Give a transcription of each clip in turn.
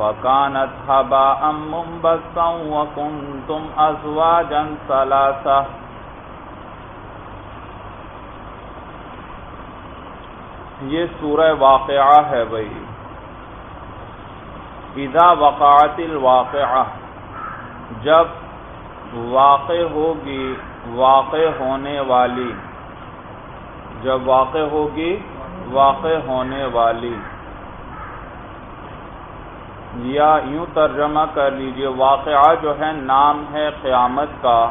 فكانت هباء منبسا وكنتم أزواجا ثلاثة یہ سورہ واقعہ ہے بھائی۔ اذا وقعت الواقعہ، جب واقع ہوگی، واقع ہونے والی، جب واقع ہوگی، واقع ہونے والی۔ یا یوں ترجمہ کر لیجیے، واقعہ جو ہے نام ہے قیامت کا،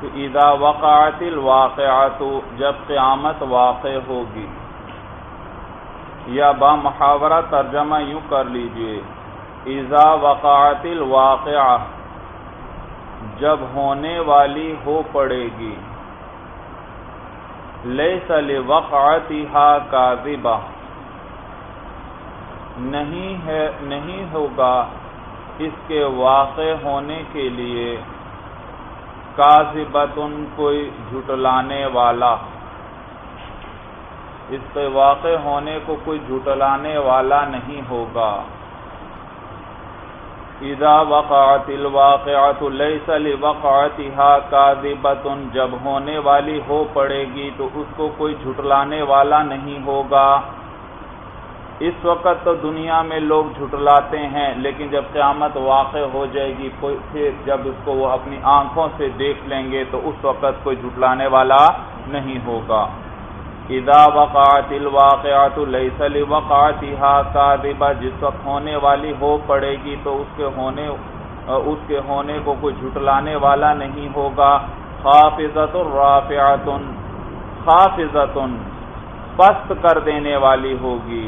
کہ اذا وقعت الواقعات جب قیامت واقع ہوگی۔ یا با محاورہ ترجمہ یوں کر لیجیے، اذا وقعت الواقعہ، جب ہونے والی ہو پڑے گی۔ لیس لوقعتها کاذبہ۔ نہیں ہے، نہیں ہوگا۔ اس کے واقع ہونے کے لیے کاذبتن کوئی جھٹلانے والا۔ اس کے واقع ہونے کو کوئی جھٹلانے والا نہیں ہوگا۔ اذا وقعت الواقعات ليس لوقعتها كاذبه جب ہونے والی ہو پڑے گی تو اس کو کوئی جھٹلانے والا نہیں ہوگا۔ اس وقت تو دنیا میں لوگ جھٹلاتے ہیں، لیکن جب قیامت واقع ہو جائے گی پھر جب اس کو وہ اپنی آنکھوں سے دیکھ لیں گے تو اس وقت کوئی جھٹلانے والا نہیں ہوگا۔ اذا وقعت الواقعات ليس لوقعتها كاذبه جس وقت ہونے والی ہو پڑے گی تو اس کے ہونے، اس کے ہونے کو کوئی جھٹلانے والا نہیں ہوگا۔ خافضۃ رافعۃ خافضۃ پست کر دینے والی ہوگی۔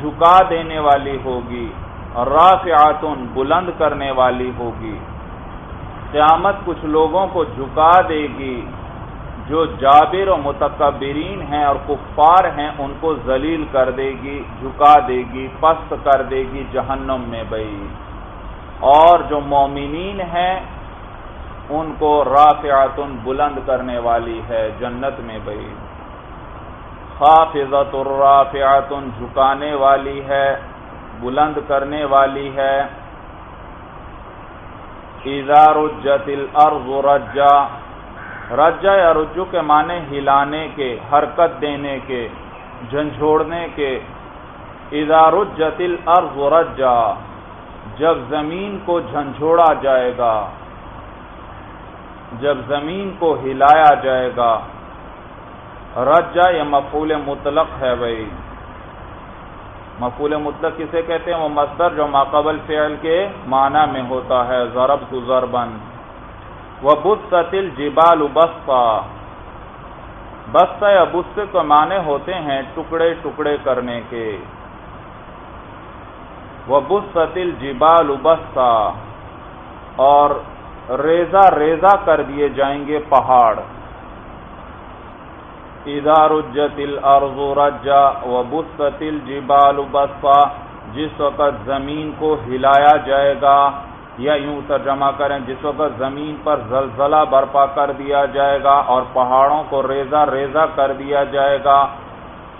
جھکا دینے والی ہوگی رافعۃ بلند کرنے والی ہوگی۔ قیامت کچھ لوگوں کو جھکا دے گی، جو جابر و متکبرین ہیں اور کفار ہیں، ان کو ذلیل کر دے گی، جھکا دے گی، پست کر دے گی جہنم میں بئی۔ اور جو مومنین ہیں، ان کو رافعتن بلند کرنے والی ہے، جنت میں بئی۔ خافضت الرافعتن جھکانے والی ہے، بلند کرنے والی ہے۔ اذا رجت الارض رجا رجا یا رجو کے معنی ہلانے کے، حرکت دینے کے، جھنجھوڑنے کے۔ اذا رجت الارض رجا، جب زمین کو جھنجھوڑا جائے گا، جب زمین کو ہلایا جائے گا۔ رجا یا مفعول مطلق ہے بھائی؟ مفعول مطلق کسے کہتے ہیں؟ وہ مصدر جو ماقبل فعل کے معنی میں ہوتا ہے، ضرب تو ضربن وہ بستل جبال بستا بستا یا بستے تو معنی ہوتے ہیں ٹکڑے ٹکڑے کرنے کے. وہ بستل جبال بستا اور ریزا ریزا کر دیے جائیں گے پہاڑ. ادار الجتل ارض رجا و بستل جبال جس وقت زمین کو ہلایا جائے گا، یا یوں ترجمہ کریں، جس وقت زمین پر زلزلہ برپا کر دیا جائے گا اور پہاڑوں کو ریزا ریزا کر دیا جائے گا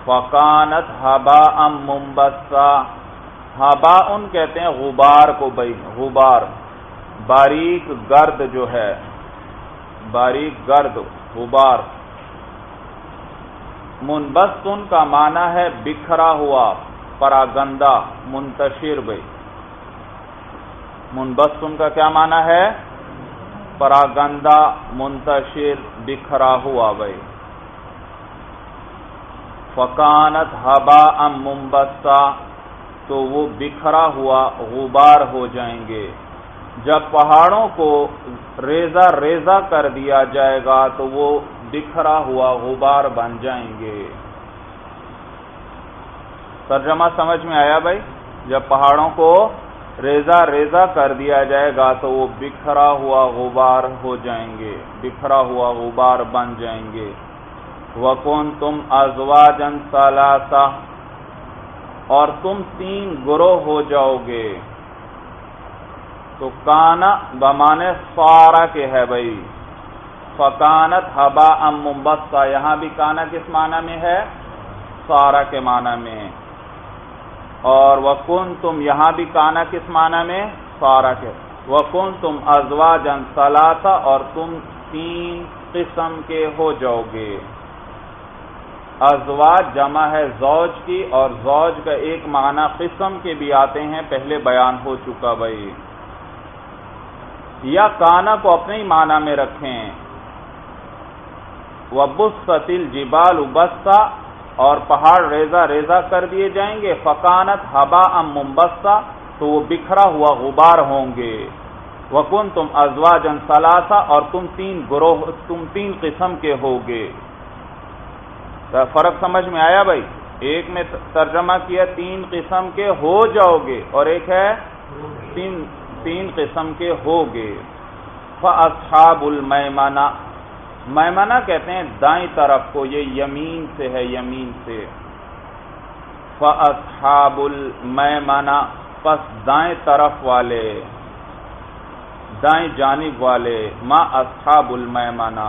فقانت ہبا ام ممبسا ہبا ان کہتے ہیں غبار کو بھائی، غبار۔ باریک گرد جو ہے، باریک گرد، غبار۔ منبستن کا معنی ہے بکھرا ہوا، پراگندہ، منتشر بھائی منبستن کا کیا معنی ہے؟ پراگندہ، منتشر، بکھرا ہوا بھائی فکانت ہبا ام تو وہ بکھرا ہوا، غبار ہو جائیں گے۔ جب پہاڑوں کو ریزا ریزا کر دیا جائے گا تو وہ بکھرا ہوا غبار بن جائیں گے۔ ترجمہ سمجھ میں آیا بھائی؟ جب پہاڑوں کو ریزا ریزا کر دیا جائے گا تو وہ بکھرا ہوا غبار ہو جائیں گے، بکھرا ہوا غبار بن جائیں گے۔ وکون تم ازواجن سالاسا اور تم تین گروہ ہو جاؤ گے۔ تو کانا بمانے سارا کے ہے بھائی۔ فکانت ہبا ام ممبسا یہاں بھی کانا کس معنی میں ہے؟ سارا کے معنی میں۔ اور وکن تم یہاں بھی کانا کس معنی میں؟ سارا کے۔ وکن تم ازوا جن سلاسا اور تم تین قسم کے ہو جاؤ گے۔ ازواج جمع ہے زوج کی، اور زوج کا ایک معنی قسم کے بھی آتے ہیں، پہلے بیان ہو چکا بھائی۔ یا کانا کو اپنے ہی معنی میں رکھیں۔ وبس جبال ابسا اور پہاڑ ریزا ریزا کر دیے جائیں گے۔ فکانت ہبا ام تو وہ بکھرا ہوا غبار ہوں گے۔ وکن تم ازوا جن سلاسا اور تم تین گروہ، تم تین قسم کے ہوگے۔ فرق سمجھ میں آیا بھائی؟ ایک میں ترجمہ کیا، تین قسم کے ہو جاؤ گے اور ایک ہے تین تین قسم کے ہو ہوگے۔ فاصحاب المیمانہ میمنہ کہتے ہیں، دائیں طرف کو، یہ یمین سے ہے، یمین سے۔ فاصحاب المیمانہ پس دائیں طرف والے، دائیں جانب والے، ما اصحاب المیمانہ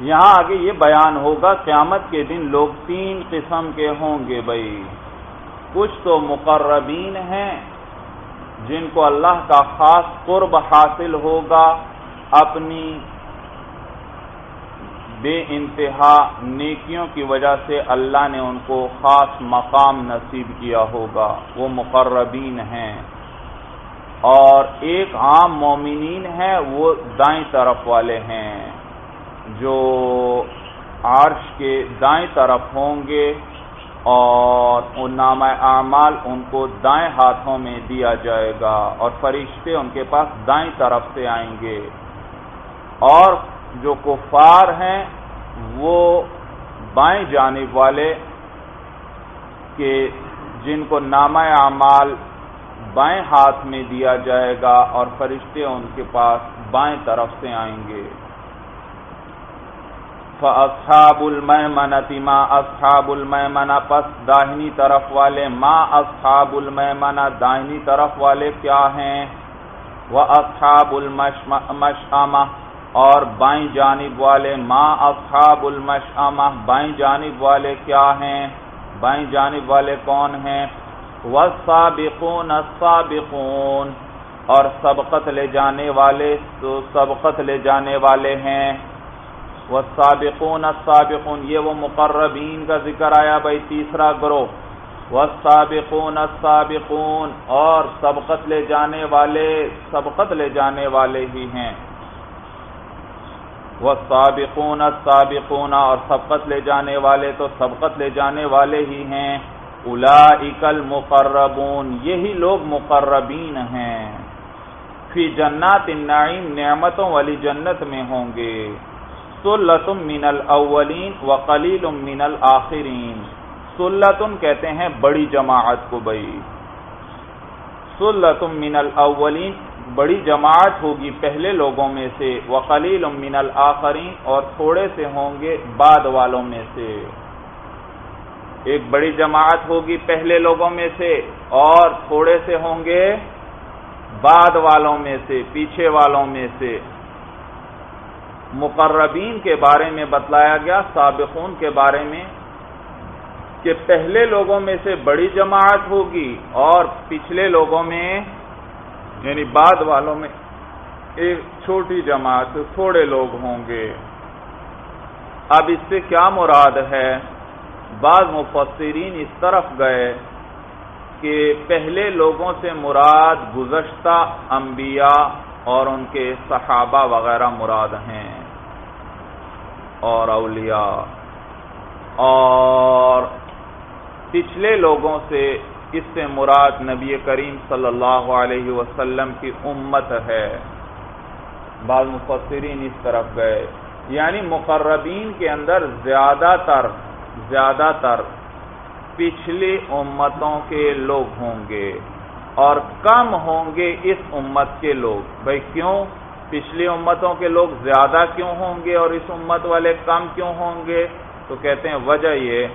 یہاں آگے یہ بیان ہوگا، قیامت کے دن لوگ تین قسم کے ہوں گے بھائی۔ کچھ تو مقربین ہیں جن کو اللہ کا خاص قرب حاصل ہوگا، اپنی بے انتہا نیکیوں کی وجہ سے اللہ نے ان کو خاص مقام نصیب کیا ہوگا۔ وہ مقربین ہیں۔ اور ایک عام مومنین ہیں، وہ دائیں طرف والے ہیں۔ جو عرش کے دائیں طرف ہوں گے اور ان نام اعمال ان کو دائیں ہاتھوں میں دیا جائے گا اور فرشتے ان کے پاس دائیں طرف سے آئیں گے۔ اور جو کفار ہیں، وہ بائیں جانب والے کہ جن کو نامہ اعمال بائیں ہاتھ میں دیا جائے گا اور فرشتے ان کے پاس بائیں طرف سے آئیں گے۔ فاصحاب المیمنہ ما اصحاب المیمنہ پس داہنی طرف والے ما اصحاب المیمنہ داہنی طرف والے کیا ہیں؟ وہ اصحاب المشامہ اور بائیں جانب والے ما اصحاب المشامہ بائیں جانب والے کیا ہیں؟ بائیں جانب والے کون ہیں؟ والسابقون السابقون اور سبقت لے جانے والے تو سبقت لے جانے والے ہیں۔ وہ السابقون، یہ وہ مقربین کا ذکر آیا بھائی، تیسرا گروہ. وہ سابقون السابقون، اور سبقت لے جانے والے، سبقت لے جانے والے ہی ہیں. وہ سابقون السابقون، اور سبقت لے جانے والے تو سبقت لے جانے والے ہی ہیں. الا مقربون یہی لوگ مقربین ہیں. فی جنات النعیم، نعمتوں والی جنت میں ہوں گے. سلتم من الاولین وقلیل من الاخرین۔ سلتم کہتے ہیں بڑی جماعت کو بھائی۔ سلتم من الاولین بڑی جماعت ہوگی پہلے لوگوں میں سے وقلیل من الاخرین اور تھوڑے سے ہوں گے بعد والوں میں سے۔ ایک بڑی جماعت ہوگی پہلے لوگوں میں سے اور تھوڑے سے ہوں گے بعد والوں میں سے، پیچھے والوں میں سے۔ مقربین کے بارے میں بتلایا گیا، سابقون کے بارے میں، کہ پہلے لوگوں میں سے بڑی جماعت ہوگی اور پچھلے لوگوں میں یعنی بعد والوں میں، ایک چھوٹی جماعت، تھوڑے لوگ ہوں گے۔ اب اس سے کیا مراد ہے؟ بعض مفسرین اس طرف گئے کہ پہلے لوگوں سے مراد گزشتہ انبیاء اور ان کے صحابہ وغیرہ مراد ہیں۔ اور اولیاء۔ اور پچھلے لوگوں سے اس سے مراد نبی کریم صلی اللہ علیہ وسلم کی امت ہے۔ بعض مفسرین اس طرف گئے۔ یعنی مقربین کے اندر زیادہ تر زیادہ تر پچھلی امتوں کے لوگ ہوں گے اور کم ہوں گے اس امت کے لوگ۔ بھائی کیوں؟ پچھلی امتوں کے لوگ زیادہ کیوں ہوں گے اور اس امت والے کم کیوں ہوں گے؟ تو کہتے ہیں، وجہ یہ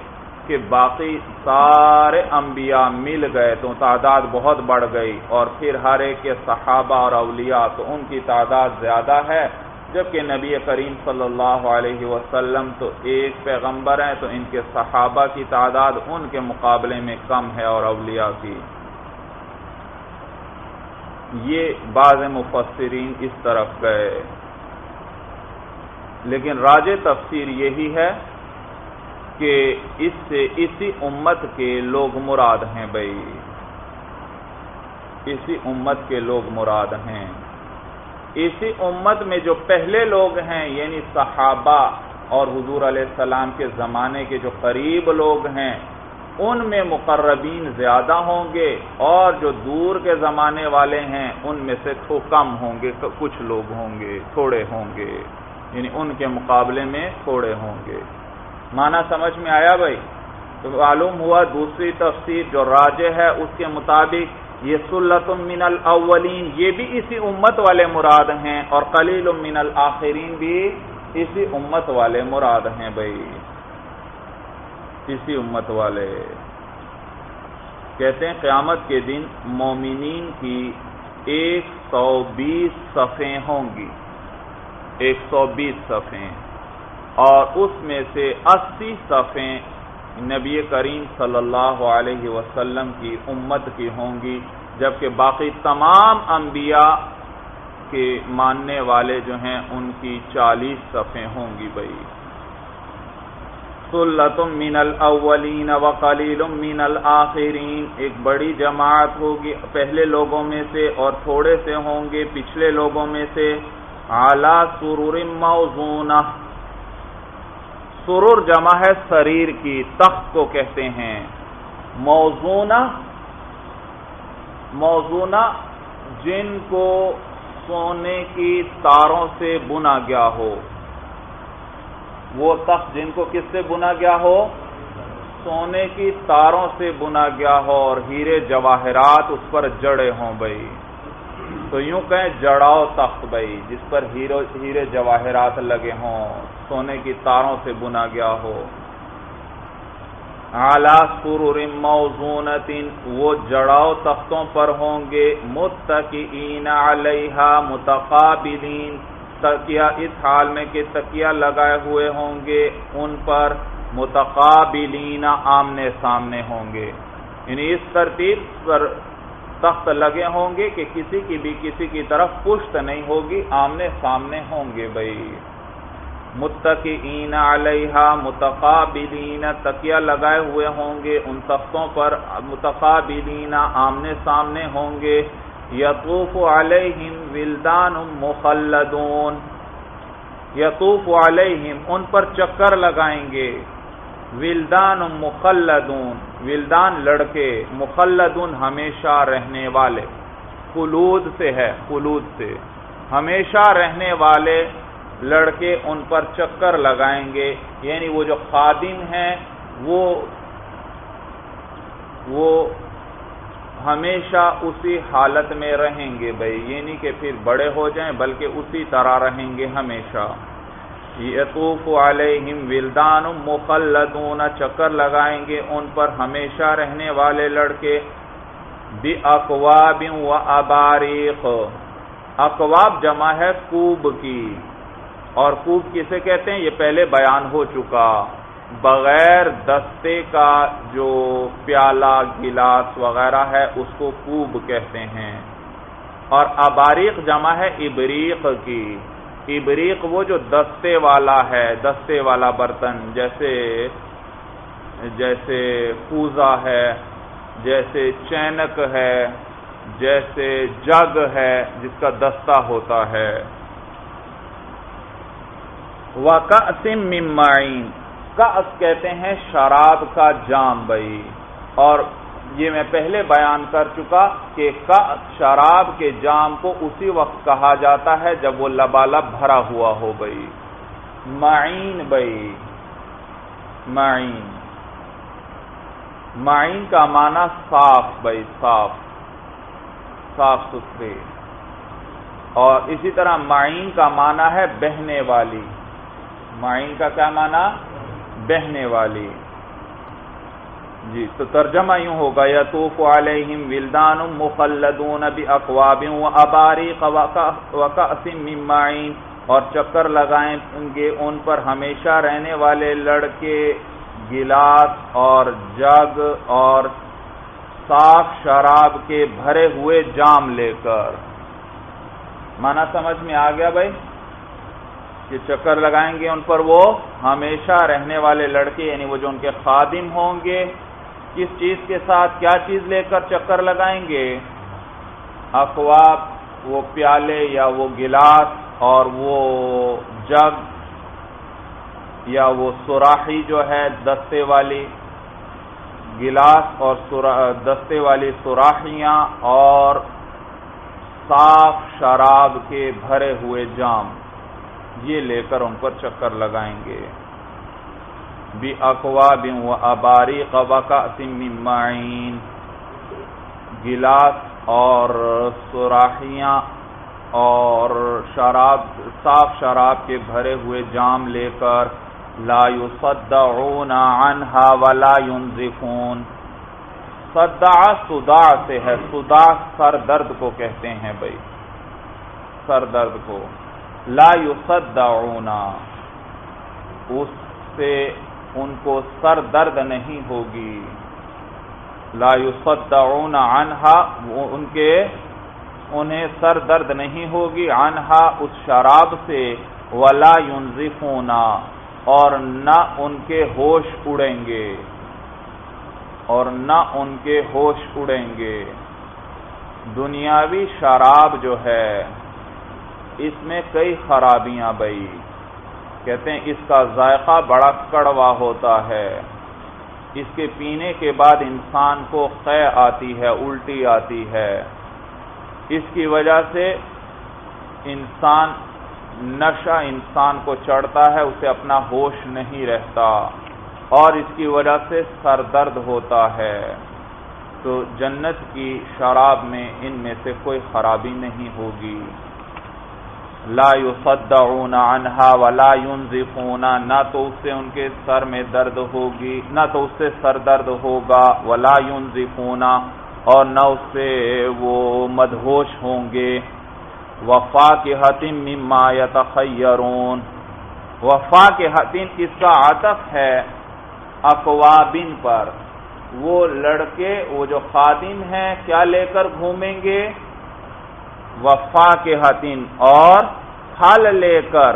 کہ باقی سارے انبیاء مل گئے تو تعداد بہت بڑھ گئی اور پھر ہر ایک کے صحابہ اور اولیاء تو ان کی تعداد زیادہ ہے، جبکہ نبی کریم صلی اللہ علیہ وسلم تو ایک پیغمبر ہیں تو ان کے صحابہ کی تعداد ان کے مقابلے میں کم ہے اور اولیاء کی۔ یہ بعض مفسرین اس طرف گئے۔ لیکن راج تفسیر یہی ہے کہ اس سے اسی امت کے لوگ مراد ہیں بھائی۔ اسی امت کے لوگ مراد ہیں۔ اسی امت میں جو پہلے لوگ ہیں یعنی صحابہ اور حضور علیہ السلام کے زمانے کے جو قریب لوگ ہیں ان میں مقربین زیادہ ہوں گے اور جو دور کے زمانے والے ہیں، ان میں سے تو کم ہوں گے کچھ لوگ ہوں گے، تھوڑے ہوں گے۔ یعنی ان کے مقابلے میں تھوڑے ہوں گے۔ مانا سمجھ میں آیا بھائی؟ تو معلوم ہوا دوسری تفسیر جو راج ہے، اس کے مطابق یہ سلت من الاولین، یہ بھی اسی امت والے مراد ہیں اور قلیل من الاخرین بھی اسی امت والے مراد ہیں بھائی۔ اسی امت والے۔ کہتے ہیں قیامت کے دن مومنین کی ایک سو بیس صفیں ہوں گی۔ ایک سو بیس صفیں۔ اور اس میں سے اسی صفیں نبی کریم صلی اللہ علیہ وسلم کی امت کی ہوں گی، جبکہ باقی تمام انبیاء کے ماننے والے جو ہیں، ان کی چالیس صفیں ہوں گی بھائی۔ سلتم من الاولین وقلیل من الاخرین۔ ایک بڑی جماعت ہوگی، پہلے لوگوں میں سے اور تھوڑے سے ہوں گے، پچھلے لوگوں میں سے۔ اعلی سرور موزونہ سرور جمع ہے شریر کی، تخت کو کہتے ہیں۔ موزونہ موزونہ جن کو سونے کی تاروں سے بنا گیا ہو۔ وہ تخت جن کو کس سے بنا گیا ہو؟ سونے کی تاروں سے بنا گیا ہو اور ہیرے جواہرات اس پر جڑے ہوں بھائی تو یوں کہیں جڑاؤ تخت بھائی جس پر ہیرے جواہرات لگے ہوں، سونے کی تاروں سے بنا گیا ہو۔ اعلی سرور موزونت وہ جڑاؤ تختوں پر ہوں گے۔ متقین علیہ متقابلین تکیا اس حال میں کہ تکیا لگائے ہوئے ہوں گے، ان پر متقابلین آمنے سامنے ہوں گے۔ یعنی اس ترتیب پر تخت لگے ہوں گے کہ کسی کی بھی کسی کی طرف پشت نہیں ہوگی، آمنے سامنے ہوں گے بھائی۔ متقین علیہ متقابلین تکیا لگائے ہوئے ہوں گے، ان تختوں پر متقابلین آمنے سامنے ہوں گے۔ یطوف علیہم ولدان مخلدون، یطوف علیہم، ان پر چکر لگائیں گے۔ ولدان مخلدون، ولدان لڑکے، مخلدون ہمیشہ رہنے والے۔ خلود سے ہے، خلود سے۔ ہمیشہ رہنے والے لڑکے ان پر چکر لگائیں گے۔ یعنی وہ جو خادم ہیں، وہ وہ ہمیشہ اسی حالت میں رہیں گے بھائی، یہ نہیں کہ پھر بڑے ہو جائیں، بلکہ اسی طرح رہیں گے ہمیشہ۔ یطوف علیہم ولدان مخلدون، چکر لگائیں گے ان پر ہمیشہ رہنے والے لڑکے۔ بی اقواب و اباریق اقواب جمع ہے کوب کی۔ اور کوب کسے کہتے ہیں؟ یہ پہلے بیان ہو چکا۔ بغیر دستے کا جو پیالہ، گلاس وغیرہ ہے، اس کو کوب کہتے ہیں۔ اور اباریق جمع ہے ابریق کی۔ ابریق وہ جو دستے والا ہے، دستے والا برتن، جیسے جیسے پوزا ہے، جیسے چینک ہے، جیسے جگ ہے، جس کا دستہ ہوتا ہے۔ وہ ممائن کأس کہتے ہیں شراب کا جام بئی اور یہ میں پہلے بیان کر چکا کہ شراب کے جام کو اسی وقت کہا جاتا ہے جب وہ لبالب بھرا ہوا ہو بئی معین بئی معین۔ معین کا معنی صاف بئی صاف۔ صاف ستھرے۔ اور اسی طرح معین کا معنی ہے بہنے والی۔ معین کا کیا معنی؟ بہنے والی۔ جی تو ترجمہ یوں ہوگا، یطوف علیہم ولدان مخلدون باقواب و اباریق وکأس من معین۔ اور چکر لگائیں گے ان پر ہمیشہ رہنے والے لڑکے، گلاس اور جگ اور صاف شراب کے بھرے ہوئے جام لے کر۔ مانا سمجھ میں آ گیا بھائی؟ کہ چکر لگائیں گے ان پر وہ ہمیشہ رہنے والے لڑکے یعنی وہ جو ان کے خادم ہوں گے۔ کس چیز کے ساتھ کیا چیز لے کر چکر لگائیں گے؟ اخواب وہ پیالے یا وہ گلاس اور وہ جگ یا وہ سوراخی جو ہے دستے والی گلاس اور دستے والی سوراخیاں اور صاف شراب کے بھرے ہوئے جام۔ یہ لے کر ان پر چکر لگائیں گے۔ بھی اقوا بن و اباری قبا کا معین۔ گلاس اور سوراخیاں اور شراب، صاف شراب کے بھرے ہوئے جام لے کر لا يصدعون عنها ولا ينزفون صدع صداع سے ہے صداع سر درد کو کہتے ہیں بھائی۔ سر درد کو۔ لا يصدعون اس سے ان کو سر درد نہیں ہوگی۔ لا يصدعون عنها ان کے، انہیں سر درد نہیں ہوگی۔ عنہا، اس شراب سے، ولا ينزفون اور نہ ان کے ہوش اڑیں گے۔ اور نہ ان کے ہوش اڑیں گے۔ دنیاوی شراب جو ہے اس میں کئی خرابیاں بئی۔ کہتے ہیں اس کا ذائقہ بڑا کڑوا ہوتا ہے۔ اس کے پینے کے بعد انسان کو قے آتی ہے، الٹی آتی ہے۔ اس کی وجہ سے انسان، نشہ انسان کو چڑھتا ہے، اسے اپنا ہوش نہیں رہتا۔ اور اس کی وجہ سے سر درد ہوتا ہے۔ تو جنت کی شراب میں ان میں سے کوئی خرابی نہیں ہوگی۔ لا يصدعون عنها ولا ينزفون. نہ تو اس سے ان کے سر میں درد ہوگی، نہ تو اس سے سر درد ہوگا، ولا ينزفون. اور نہ اس سے وہ مدہوش ہوں گے. وفا کے حتیم مما یتخیرون. وفا کے حتیم اس کا عطف ہے؟ اقوابن پر. وہ لڑکے، وہ جو خادم ہیں، کیا لے کر گھومیں گے؟ وفا کے حتیم اور پھل لے کر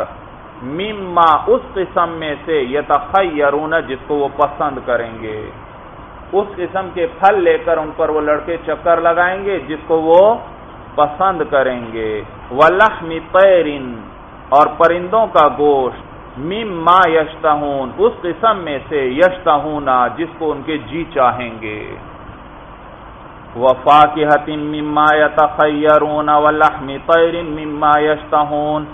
مما اس قسم میں سے یتخیرون جس کو وہ پسند کریں گے۔ اس قسم کے پھل لے کر ان پر وہ لڑکے چکر لگائیں گے جس کو وہ پسند کریں گے۔ ولحم طیرن اور پرندوں کا گوشت۔ مما یشتہون، اس قسم میں سے یشتہونا جس کو ان کے جی چاہیں گے۔ وفا مما یتخیرون ولحم طیرن مما یشتہون،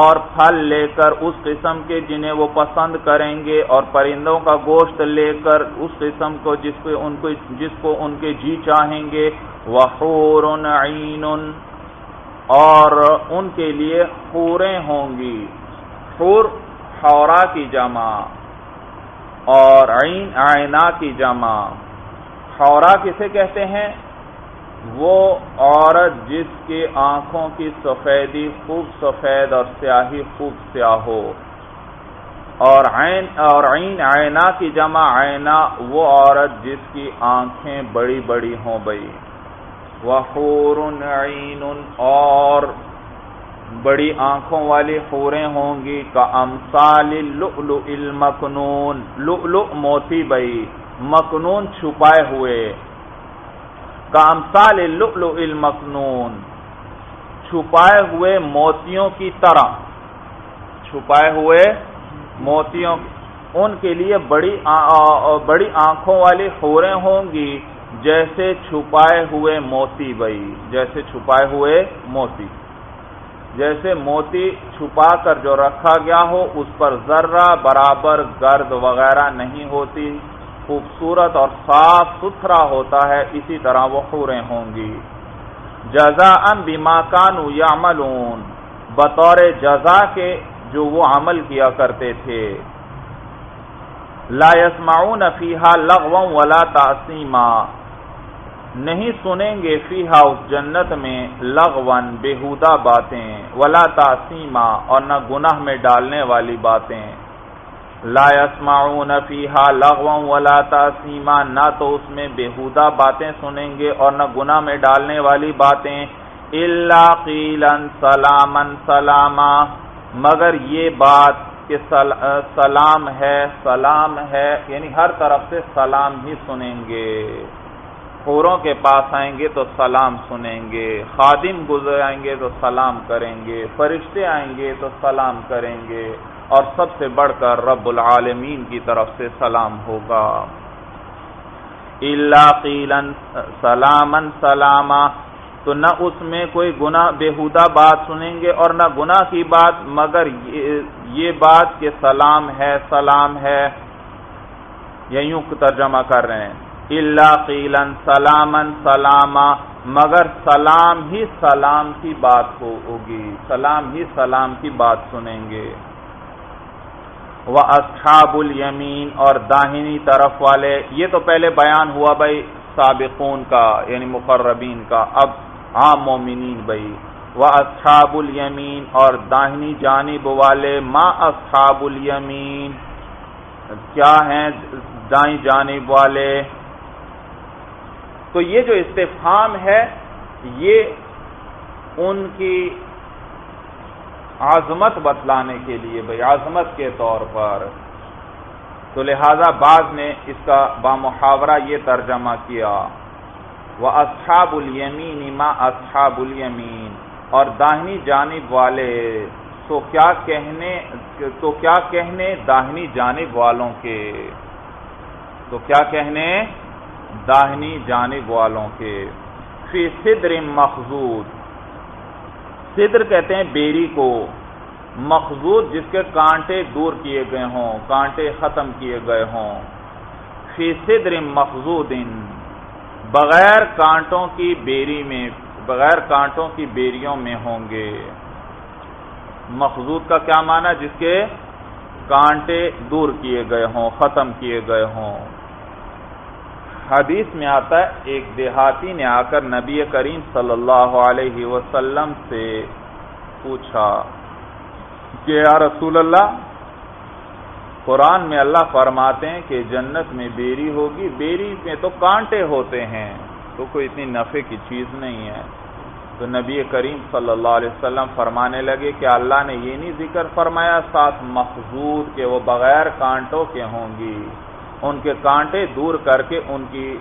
اور پھل لے کر اس قسم کے جنہیں وہ پسند کریں گے، اور پرندوں کا گوشت لے کر اس قسم کو جس کو ان کو، جس کو ان کے جی چاہیں گے، وحور عین، اور ان کے لیے حوریں ہوں گی۔ حور حورا کی جمع، اور عین، آئینہ کی جمع۔ حورا کسے کہتے ہیں؟ وہ عورت جس کے آنکھوں کی سفیدی خوب سفید اور سیاہی خوب سیاہ ہو۔ اور عین اور عین آئینہ کی جمع آئینہ وہ عورت جس کی آنکھیں بڑی بڑی ہوں بھائی وحور عین، اور بڑی آنکھوں والی خوریں ہوں گی۔ کا امثال لؤلؤ المکنون، لؤلؤ موتی بئی، مکنون چھپائے ہوئے۔ کا امثال لؤلؤ المکنون چھپائے ہوئے موتیوں کی طرح۔ چھپائے ہوئے موتیوں، ان کے لیے بڑی بڑی آنکھوں والی خوریں ہوں گی، جیسے چھپائے ہوئے موتی بئی جیسے چھپائے ہوئے موتی۔ جیسے موتی چھپا کر جو رکھا گیا ہو، اس پر ذرہ برابر گرد وغیرہ نہیں ہوتی۔ خوبصورت اور صاف ستھرا ہوتا ہے، اسی طرح وہ خوریں ہوں گی۔ جزا ام بیما کانو یا بطور جزا کے جو وہ عمل کیا کرتے تھے۔ لا يسمعون فیہا لغوا ولا تعصیما۔ نہیں سنیں گے فیہا اس جنت میں لغون بےحودہ باتیں، ولا تعصیما اور نہ گناہ میں ڈالنے والی باتیں۔ لا يسمعون فیہا لغوا ولا تعصیما نہ تو اس میں بےحودہ باتیں سنیں گے اور نہ گناہ میں ڈالنے والی باتیں۔ الا قیلا سلاما سلاما، مگر یہ بات کہ سلام ہے سلام ہے یعنی ہر طرف سے سلام ہی سنیں گے۔ خوروں کے پاس آئیں گے تو سلام سنیں گے، خادم گزر آئیں گے تو سلام کریں گے، فرشتے آئیں گے تو سلام کریں گے۔ اور سب سے بڑھ کر رب العالمین کی طرف سے سلام ہوگا۔ اللہ قیلن سلامن سلامہ تو نہ اس میں کوئی گناہ، بےحودہ بات سنیں گے اور نہ گناہ کی بات، مگر یہ بات کہ سلام ہے سلام ہے۔ یا یوں ترجمہ کر رہے ہیں۔ اللہ قیلن سلامن سلامہ مگر سلام ہی سلام کی بات ہوگی۔ سلام ہی سلام کی بات سنیں گے۔ وہ اصحاب الیمین اور داہنی طرف والے، یہ تو پہلے بیان ہوا بھائی سابقون کا یعنی مقربین کا، اب عام مومنین بھائی۔ وہ اصحاب الیمین اور داہنی جانب والے، ما اصحاب الیمین کیا ہیں دائیں جانب والے؟ تو یہ جو استفہام ہے، یہ ان کی عظمت بتلانے کے لیے بھائی، عظمت کے طور پر۔ تو لہذا بعض نے اس کا بامحاورہ یہ ترجمہ کیا وہ اصحاب الیمین ما اصحاب الیمین اور داہنی جانب والے، تو کیا کہنے، تو کیا کہنے داہنی جانب والوں کے؟ تو کیا کہنے داہنی جانب والوں کے؟ فی صدر مخزود صدر کہتے ہیں بیری کو مخزود جس کے کانٹے دور کیے گئے ہوں، کانٹے ختم کیے گئے ہوں۔ فی صدر مخزود بغیر کانٹوں کی بیری میں، بغیر کانٹوں کی بیریوں میں ہوں گے۔ مخزود کا کیا معنی؟ جس کے کانٹے دور کیے گئے ہوں، ختم کیے گئے ہوں۔ حدیث میں آتا ہے، ایک دیہاتی نے آ کر نبی کریم صلی اللہ علیہ وسلم سے پوچھا، کہ یا رسول اللہ، قرآن میں اللہ فرماتے ہیں کہ جنت میں بیری ہوگی، بیری میں تو کانٹے ہوتے ہیں، تو کوئی اتنی نفع کی چیز نہیں ہے۔ تو نبی کریم صلی اللہ علیہ وسلم فرمانے لگے کہ اللہ نے یہ نہیں ذکر فرمایا، ساتھ مخضود کہ وہ بغیر کانٹوں کے ہوں گی۔ ان کے کانٹے دور کر کے ان کی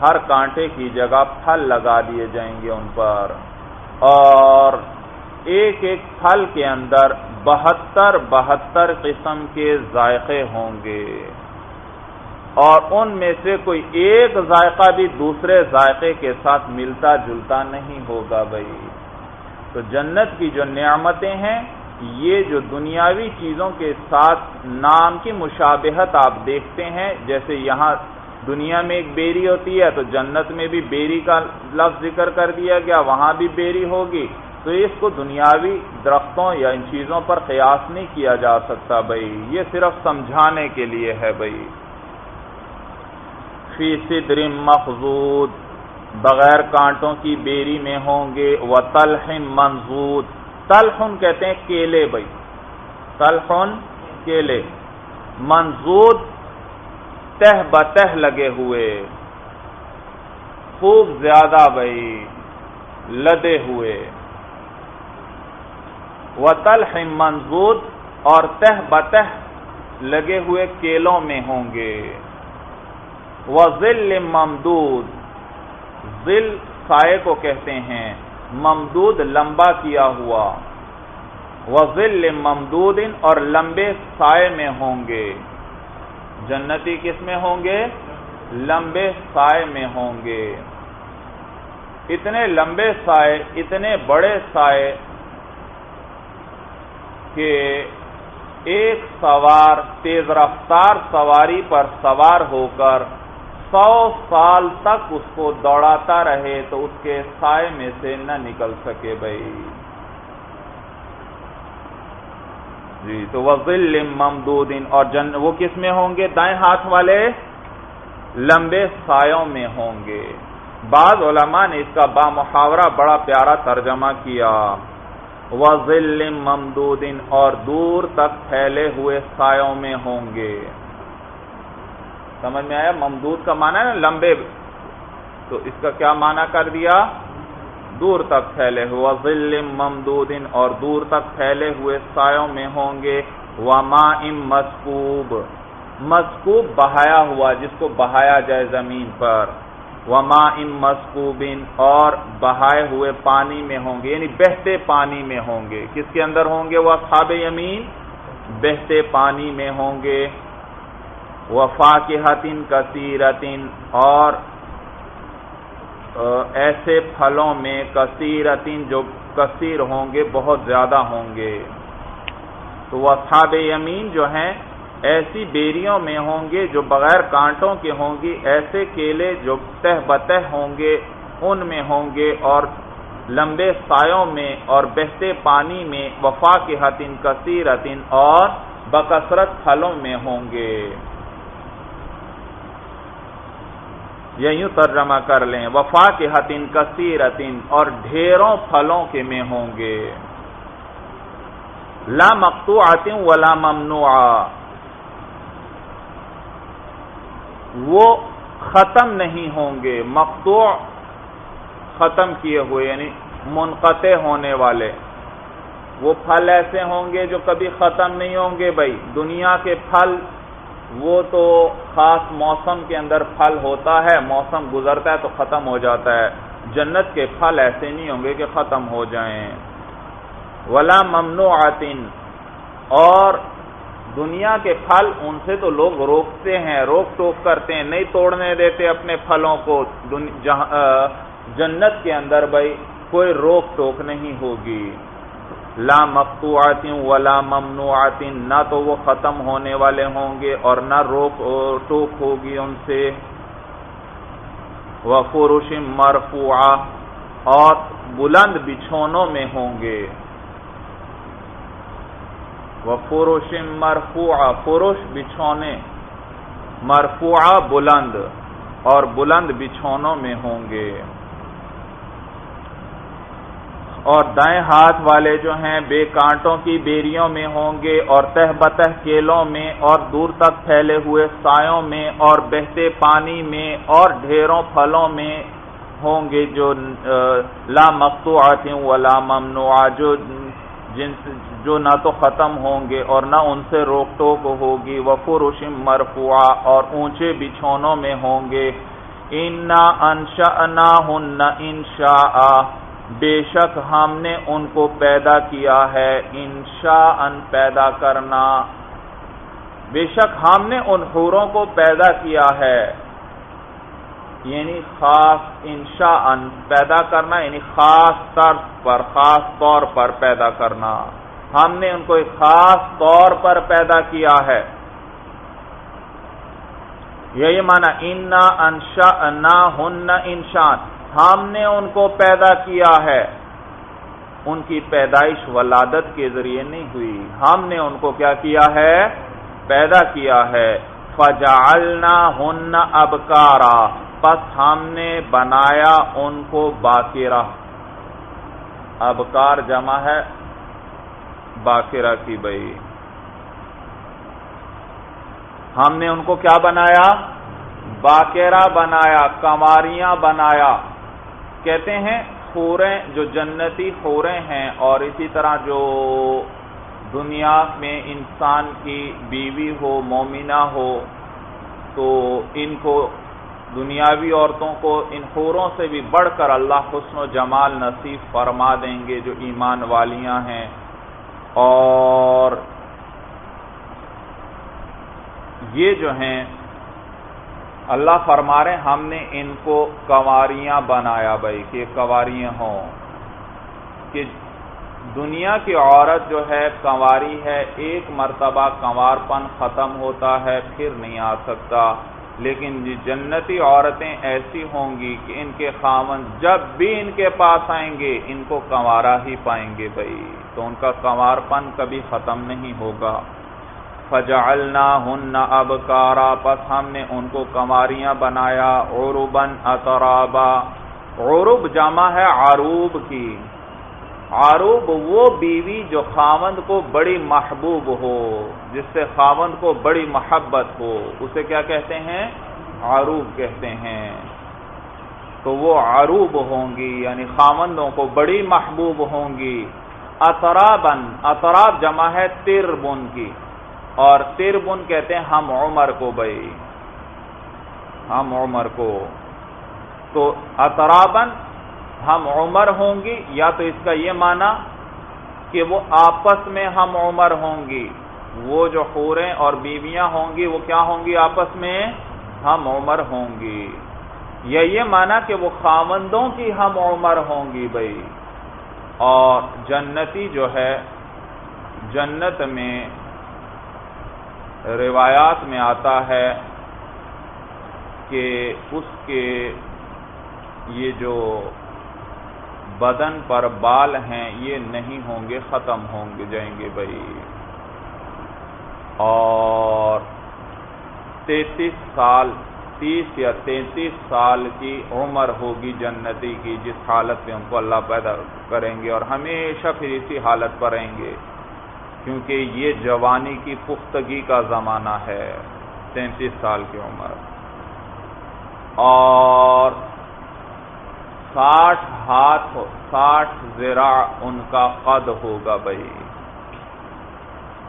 ہر کانٹے کی جگہ پھل لگا دیے جائیں گے ان پر۔ اور ایک ایک پھل کے اندر بہتر بہتر قسم کے ذائقے ہوں گے۔ اور ان میں سے کوئی ایک ذائقہ بھی دوسرے ذائقے کے ساتھ ملتا جلتا نہیں ہوگا بھائی۔ تو جنت کی جو نعمتیں ہیں یہ جو دنیاوی چیزوں کے ساتھ نام کی مشابہت آپ دیکھتے ہیں، جیسے یہاں دنیا میں ایک بیری ہوتی ہے تو جنت میں بھی بیری کا لفظ ذکر کر دیا گیا، وہاں بھی بیری ہوگی۔ تو اس کو دنیاوی درختوں یا ان چیزوں پر قیاس نہیں کیا جا سکتا بھائی، یہ صرف سمجھانے کے لیے ہے بھائی۔ فی صدر مخزود بغیر کانٹوں کی بیری میں ہوں گے وہ تلحن منزود تلحن کہتے ہیں کیلے بھائی۔ تلحن کیلے۔ منزود تہ بتہ لگے ہوئے۔ خوب زیادہ بھائی، لدے ہوئے۔ و تلح منزود اور تہ بتہ لگے ہوئے کیلوں میں ہوں گے۔ وہ ذل ممدود۔ ذل سائے کو کہتے ہیں۔ ممدود لمبا کیا ہوا۔ وہ ذل ممدود اور لمبے سائے میں ہوں گے۔ جنتی کس میں ہوں گے؟ لمبے سائے میں ہوں گے۔ اتنے لمبے سائے، اتنے بڑے سائے کہ ایک سوار، تیز رفتار سواری پر سوار ہو کر سو سال تک اس کو دوڑاتا رہے تو اس کے سائے میں سے نہ نکل سکے بھائی۔ جی تو وزل ممدود۔ اور جن، وہ کس میں ہوں گے؟ دائیں ہاتھ والے لمبے سایوں میں ہوں گے۔ بعض علماء نے اس کا با محاورہ بڑا پیارا ترجمہ کیا۔ وزل ممدود۔ اور دور تک پھیلے ہوئے سایوں میں ہوں گے۔ سمجھ میں آیا؟ ممدود کا معنی ہے نا لمبے۔ تو اس کا کیا معنی کر دیا؟ دور تک پھیلے ہوئے۔ ظل ممدود اور دور تک پھیلے ہوئے سایوں میں ہوں گے۔ وما ام مسکوب مسکوب بہایا ہوا، جس کو بہایا جائے زمین پر۔ وما ام مسکوب اور بہائے ہوئے پانی میں ہوں گے۔ یعنی بہتے پانی میں ہوں گے۔ کس کے اندر ہوں گے؟ وہ خواب یمین۔ بہتے پانی میں ہوں گے۔ وفا کے حتین کثیرتن، اور ایسے پھلوں میں کثیرتن جو کثیر ہوں گے، بہت زیادہ ہوں گے۔ تو وہ یمین جو ہیں، ایسی بیریوں میں ہوں گے جو بغیر کانٹوں کے ہوں گی، ایسے کیلے جو تہ بتہ ہوں گے، ان میں ہوں گے، اور لمبے سایوں میں اور بہتے پانی میں وفا کے حتین کثیرتن، اور بکثرت پھلوں میں ہوں گے۔ یوں ترجمہ کر لیں۔ وفا کے حتین کثیر اور ڈھیروں پھلوں کے میں ہوں گے۔ لا مقتوع ولا ممنوع وہ ختم نہیں ہوں گے۔ مقتوع ختم کیے ہوئے یعنی منقطع ہونے والے۔ وہ پھل ایسے ہوں گے جو کبھی ختم نہیں ہوں گے بھائی۔ دنیا کے پھل وہ تو خاص موسم کے اندر پھل ہوتا ہے، موسم گزرتا ہے تو ختم ہو جاتا ہے۔ جنت کے پھل ایسے نہیں ہوں گے کہ ختم ہو جائیں۔ ولا ممنوع اور دنیا کے پھل ان سے تو لوگ روکتے ہیں، روک ٹوک کرتے ہیں، نہیں توڑنے دیتے اپنے پھلوں کو۔ جنت کے اندر بھائی کوئی روک ٹوک نہیں ہوگی۔ لا مقطوعات ولا ممنوعات نہ تو وہ ختم ہونے والے ہوں گے اور نہ روک ٹوک ہوگی ان سے۔ وہ فروش مرفوعہ اور بلند بچھونوں میں ہوں گے۔ وہ فروش مرفوعہ فروش بچھونے مرفوعہ بلند، اور بلند بچھونوں میں ہوں گے۔ اور دائیں ہاتھ والے جو ہیں بے کانٹوں کی بیریوں میں ہوں گے اور تہ بتہ کیلوں میں اور دور تک پھیلے ہوئے سایوں میں اور بہتے پانی میں اور ڈھیروں پھلوں میں ہوں گے جو لا آتی ولا ممنوع جو جن جو نہ تو ختم ہوں گے اور نہ ان سے روک ٹوک ہوگی وفرشم مرفوع اور اونچے بچھونوں میں ہوں گے۔ انا انشا نہ ہن انشا بے شک ہم نے ان کو پیدا کیا ہے انشاء ان پیدا کرنا۔ بے شک ہم نے ان حوروں کو پیدا کیا ہے۔ یعنی خاص انشاء ان پیدا کرنا یعنی خاص طرز پر، خاص طور پر پیدا کرنا۔ ہم نے ان کو ایک خاص طور پر پیدا کیا ہے۔ یہی مانا انا انشا نہ ہن انشان ہم نے ان کو پیدا کیا ہے۔ ان کی پیدائش ولادت کے ذریعے نہیں ہوئی۔ ہم نے ان کو کیا کیا ہے؟ پیدا کیا ہے۔ فجعلنا ہن ابکارا پس ہم نے بنایا ان کو باقیرہ ابکار جمع ہے باقیرہ کی بئی۔ ہم نے ان کو کیا بنایا؟ باقیرہ بنایا کماریاں بنایا۔ کہتے ہیں خوریں جو جنتی خوریں ہیں اور اسی طرح جو دنیا میں انسان کی بیوی ہو، مومنہ ہو، تو ان کو دنیاوی عورتوں کو ان خوروں سے بھی بڑھ کر اللہ حسن و جمال نصیب فرما دیں گے جو ایمان والیاں ہیں۔ اور یہ جو ہیں، اللہ فرما رہے ہم نے ان کو کواریاں بنایا بھائی، کہ کواریاں ہوں۔ کہ دنیا کی عورت جو ہے کنواری ہے، ایک مرتبہ کنوار پن ختم ہوتا ہے، پھر نہیں آ سکتا۔ لیکن جنتی عورتیں ایسی ہوں گی کہ ان کے خامن جب بھی ان کے پاس آئیں گے، ان کو کنوارا ہی پائیں گے بھائی۔ تو ان کا کنوار پن کبھی ختم نہیں ہوگا۔ فجعلنا ہن اب کارا پس ہم نے ان کو کماریاں بنایا عربن اترابا عرب جمع ہے عروب کی۔ عروب وہ بیوی جو خاوند کو بڑی محبوب ہو، جس سے خاوند کو بڑی محبت ہو۔ اسے کیا کہتے ہیں؟ عروب کہتے ہیں۔ تو وہ عروب ہوں گی یعنی خاوندوں کو بڑی محبوب ہوں گی۔ اطرابن اطراب جمع ہے تر بن کی۔ اور تر بن کہتے ہیں، ہم عمر کو بھائی۔ ہم عمر کو۔ تو اطرابن ہم عمر ہوں گی، یا تو اس کا یہ معنی کہ وہ آپس میں ہم عمر ہوں گی۔ وہ جو خوریں اور بیویاں ہوں گی، وہ کیا ہوں گی؟ آپس میں ہم عمر ہوں گی۔ یا یہ معنی کہ وہ خامندوں کی ہم عمر ہوں گی بھائی۔ اور جنتی جو ہے، جنت میں روایات میں آتا ہے کہ اس کے یہ جو بدن پر بال ہیں، یہ نہیں ہوں گے، ختم ہوں گے، جائیں گے بھائی۔ اور تینتیس سال، تیس یا تینتیس سال کی عمر ہوگی جنتی کی، جس حالت میں ان کو اللہ پیدا کریں گے اور ہمیشہ پھر اسی حالت پر رہیں گے۔ کیونکہ یہ جوانی کی پختگی کا زمانہ ہے تینتیس سال کی عمر۔ اور ساٹھ ہاتھ ساٹھ زرا ان کا قد ہوگا بھائی۔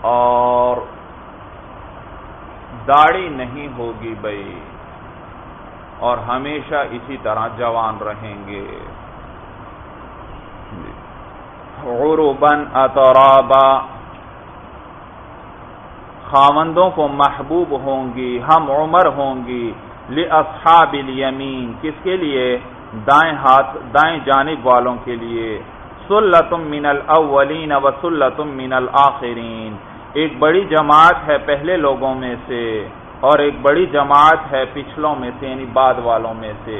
اور داڑھی نہیں ہوگی بھائی۔ اور ہمیشہ اسی طرح جوان رہیں گے۔ جی۔ غروبن اترابا خاوندوں کو محبوب ہوں گی، ہم عمر ہوں گی۔ لاصحاب الیمین کس کے لیے؟ دائیں ہاتھ، دائیں جانب والوں کے لیے۔ سلتم من الاولین و سلتم من الاخرین ایک بڑی جماعت ہے پہلے لوگوں میں سے، اور ایک بڑی جماعت ہے پچھلوں میں سے یعنی بعد والوں میں سے۔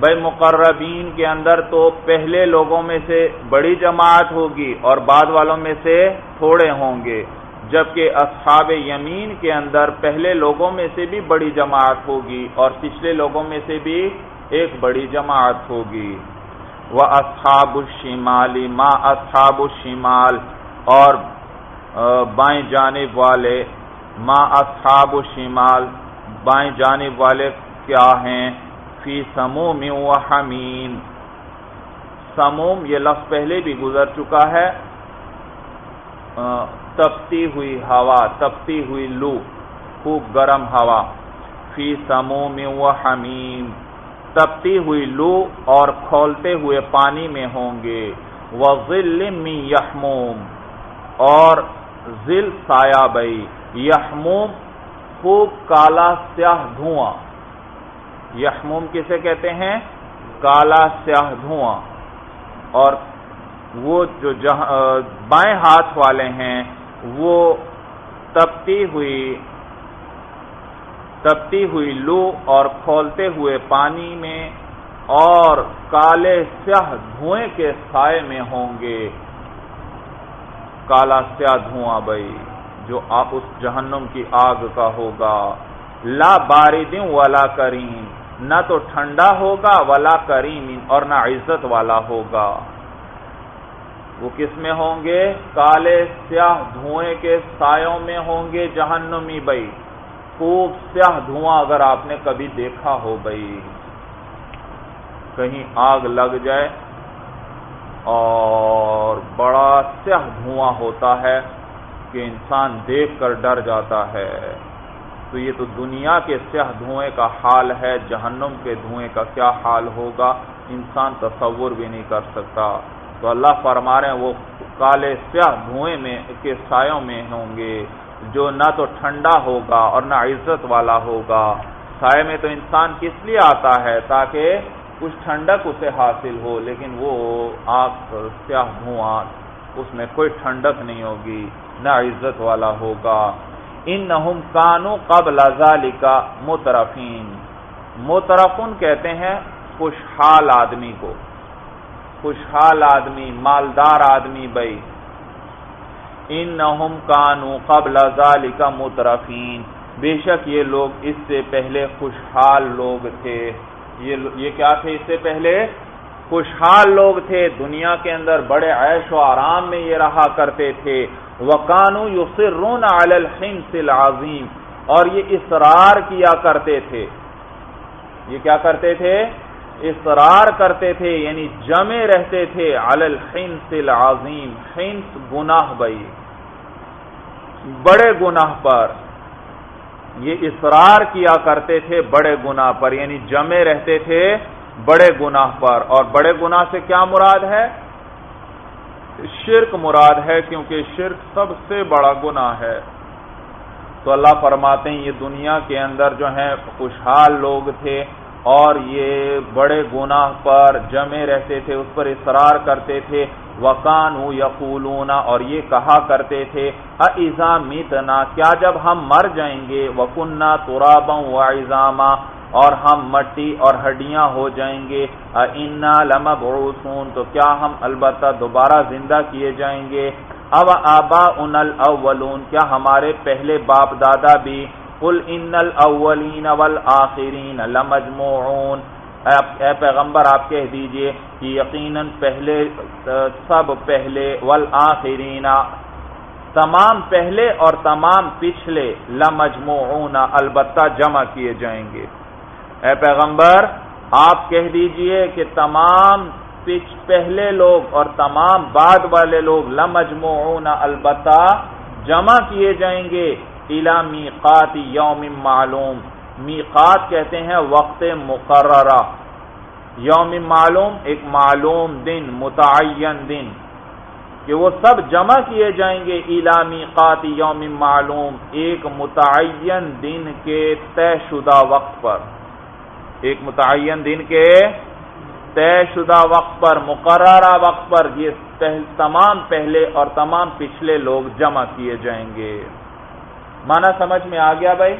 بھائی مقربین کے اندر تو پہلے لوگوں میں سے بڑی جماعت ہوگی، اور بعد والوں میں سے تھوڑے ہوں گے۔ جبکہ اصحاب یمین کے اندر پہلے لوگوں میں سے بھی بڑی جماعت ہوگی اور پچھلے لوگوں میں سے بھی ایک بڑی جماعت ہوگی۔ وہ اصحاب الشمالی ما اصحاب الشمال اور بائیں جانب والے، ما اصحاب الشمال، بائیں جانب والے کیا ہیں؟ فی سموم و حمیم۔ سموم یہ لفظ پہلے بھی گزر چکا ہے۔ تپتی ہوئی ہوا، تپتی ہوئی لو، خوب گرم ہوا۔ فی سموم و حمیم۔ تپتی ہوئی لو اور کھولتے ہوئے پانی میں ہوں گے۔ وہ ذل یحموم۔ اور ذل سایہ بئی۔ یحموم خوب کالا سیاہ دھواں۔ یحموم کسے کہتے ہیں؟ کالا سیاہ دھواں۔ اور وہ جو بائیں ہاتھ والے ہیں وہ تپتی ہوئی تپتی ہوئی لو اور کھولتے ہوئے پانی میں اور کالے سیاہ دھوئیں کے سائے میں ہوں گے۔ کالا سیاہ دھواں بھائی جو آپ اس جہنم کی آگ کا ہوگا۔ لا باردیں ولا کریم، نہ تو ٹھنڈا ہوگا ولا کریم اور نہ عزت والا ہوگا۔ وہ کس میں ہوں گے؟ کالے سیاہ دھوئیں کے سایوں میں ہوں گے جہنمی بھائی خوب سیاہ دھواں اگر آپ نے کبھی دیکھا ہو بھائی کہیں آگ لگ جائے اور بڑا سیاہ دھواں ہوتا ہے کہ انسان دیکھ کر ڈر جاتا ہے۔ تو یہ تو دنیا کے سیاہ دھوئیں کا حال ہے، جہنم کے دھوئیں کا کیا حال ہوگا؟ انسان تصور بھی نہیں کر سکتا۔ تو اللہ فرما رہے ہیں وہ کالے سیاہ دھوئیں میں کے سایوں میں ہوں گے، جو نہ تو ٹھنڈا ہوگا اور نہ عزت والا ہوگا۔ سائے میں تو انسان کس لیے آتا ہے؟ تاکہ کچھ ٹھنڈک اسے حاصل ہو، لیکن وہ آگ سیاہ دھواں اس میں کوئی ٹھنڈک نہیں ہوگی، نہ عزت والا ہوگا۔ ان کانو قبل ذالک مترفین۔ مترفن کہتے ہیں خوشحال آدمی کو۔ خوشحال آدمی، مالدار آدمی بھائی ان کانو قبل ذالک مترفین۔ بے شک یہ لوگ اس سے پہلے خوشحال لوگ تھے۔ یہ کیا تھے اس سے پہلے؟ خوشحال لوگ تھے۔ دنیا کے اندر بڑے عیش و آرام میں یہ رہا کرتے تھے۔ وکانو یسرون علی الحنس العظیم۔ اور یہ اصرار کیا کرتے تھے۔ یہ کیا کرتے تھے؟ اصرار کرتے تھے یعنی جمے رہتے تھے، علی الحنس العظیم حنس گناہ بئی بڑے گناہ پر۔ یہ اصرار کیا کرتے تھے بڑے گناہ پر یعنی جمے رہتے تھے بڑے گناہ پر۔ اور بڑے گناہ سے کیا مراد ہے؟ شرک مراد ہے، کیونکہ شرک سب سے بڑا گناہ ہے۔ تو اللہ فرماتے ہیں، یہ دنیا کے اندر جو ہیں، خوشحال لوگ تھے۔ اور یہ بڑے گناہ پر جمے رہتے تھے، اس پر اصرار کرتے تھے۔ وکان یقولون، اور یہ کہا کرتے تھے ایزا میتنا کیا جب ہم مر جائیں گے؟ وکنہ ترابا و ایزامہ اور ہم مٹی اور ہڈیاں ہو جائیں گے۔ انا لم تو کیا ہم البتہ دوبارہ زندہ کیے جائیں گے؟ اب آبا ان الاولون کیا ہمارے پہلے باپ دادا بھی قل ان الاولین والآخرین لمجموعون۔ اے پیغمبر، آپ کہہ دیجیے کہ یقیناً پہلے سب پہلے والآخرین، تمام پہلے اور تمام پچھلے لمجموعون البتہ جمع کیے جائیں گے۔ اے پیغمبر، آپ کہہ دیجیے کہ تمام پچ پہلے لوگ اور تمام بعد والے لوگ لمجموعون البتہ جمع کیے جائیں گے۔ الا میقات یوم معلوم۔ میقات کہتے ہیں وقت مقررہ۔ یوم معلوم ایک معلوم دن، متعین دن۔ کہ وہ سب جمع کیے جائیں گے الا میقات یوم معلوم، ایک متعین دن کے طے شدہ وقت پر۔ ایک متعین دن کے طے شدہ وقت پر، مقررہ وقت پر یہ تمام پہلے اور تمام پچھلے لوگ جمع کیے جائیں گے۔ مانا سمجھ میں آ گیا بھائی؟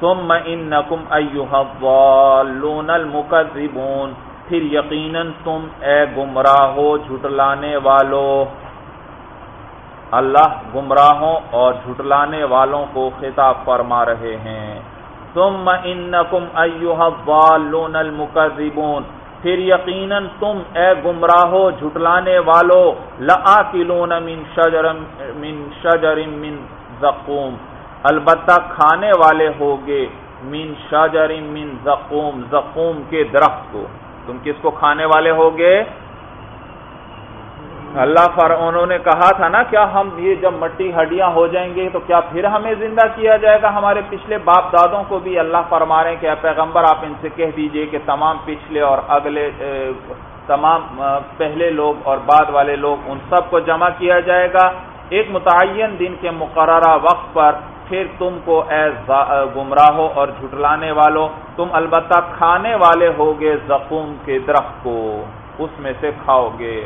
سم ان نقم الضالون المکذبون، پھر یقیناً تم اے گمراہ ہو جھٹلانے والو۔ اللہ گمراہوں اور جھٹلانے والوں کو خطاب فرما رہے ہیں۔ ثم انکم ایوہ الضالون المکذبون پھر یقیناً تم اے گمراہو جھٹلانے والو، لآکلون من شجر من شجر من زقوم۔ البتہ کھانے والے ہوگے من شجر من زقوم زقوم کے درخت کو۔ تم کس کو کھانے والے ہوگے؟ اللہ فر انہوں نے کہا تھا نا کیا ہم یہ جب مٹی ہڈیاں ہو جائیں گے تو کیا پھر ہمیں زندہ کیا جائے گا؟ ہمارے پچھلے باپ دادوں کو بھی اللہ فرما رہے ہیں کہ پیغمبر، آپ ان سے کہہ دیجیے کہ تمام پچھلے اور اگلے تمام پہلے لوگ اور بعد والے لوگ ان سب کو جمع کیا جائے گا۔ ایک متعین دن کے مقررہ وقت پر پھر تم کو اے گمراہو اور جھٹلانے والوں، تم البتہ کھانے والے ہوگے زخوم کے درخت کو، اس میں سے کھاؤ گے۔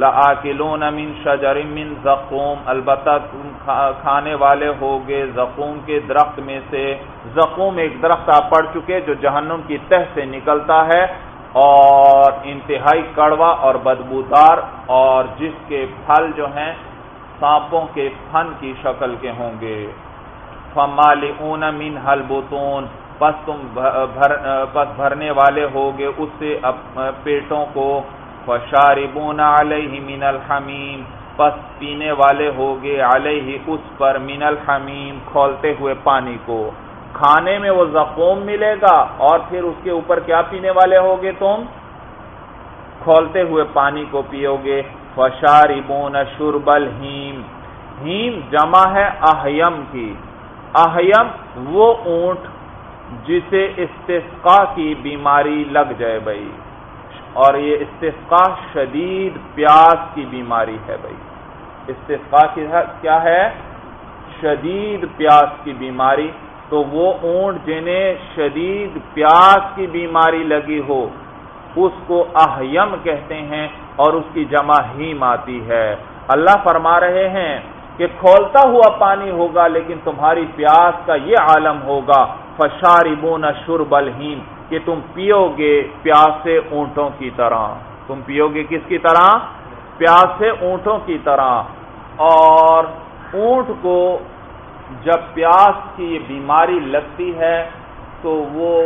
لآکلون من شجر من زقوم، البتہ تم کھانے والے ہوگے زقوم کے درخت میں سے۔ زقوم ایک درخت آپ پڑھ چکے جو جہنم کی تہ سے نکلتا ہے اور انتہائی کڑوا اور بدبودار اور جس کے پھل جو ہیں سانپوں کے پھن کی شکل کے ہوں گے۔ فمالئون من حلبتون پس تم پس بھرنے والے ہوگے اس سے پیٹوں کو۔ فشاربون علیہ من الحمیم، پس پینے والے ہوگے علیہ اس پر من الحمیم، کھولتے ہوئے پانی کو۔ کھانے میں وہ زخوم ملے گا اور پھر اس کے اوپر کیا پینے والے ہوگے تم؟ کھولتے ہوئے پانی کو پیو گے۔ فشاربون شرب الہیم۔ ہیم جمع ہے اہیم کی۔ اہیم وہ اونٹ جسے استسقا کی بیماری لگ جائے بھائی۔ اور یہ استفقا شدید پیاس کی بیماری ہے بھائی۔ استفقا کی کیا ہے؟ شدید پیاس کی بیماری۔ تو وہ اونٹ جنہیں شدید پیاس کی بیماری لگی ہو، اس کو اہیم کہتے ہیں اور اس کی جمع ہیم آتی ہے۔ اللہ فرما رہے ہیں کہ کھولتا ہوا پانی ہوگا، لیکن تمہاری پیاس کا یہ عالم ہوگا۔ فشاربون شرب الہیم۔ کہ تم پیو گے پیاس سے اونٹوں کی طرح۔ تم پیو گے کس کی طرح؟ پیاس سے اونٹوں کی طرح۔ اور اونٹ کو جب پیاس کی یہ بیماری لگتی ہے، تو وہ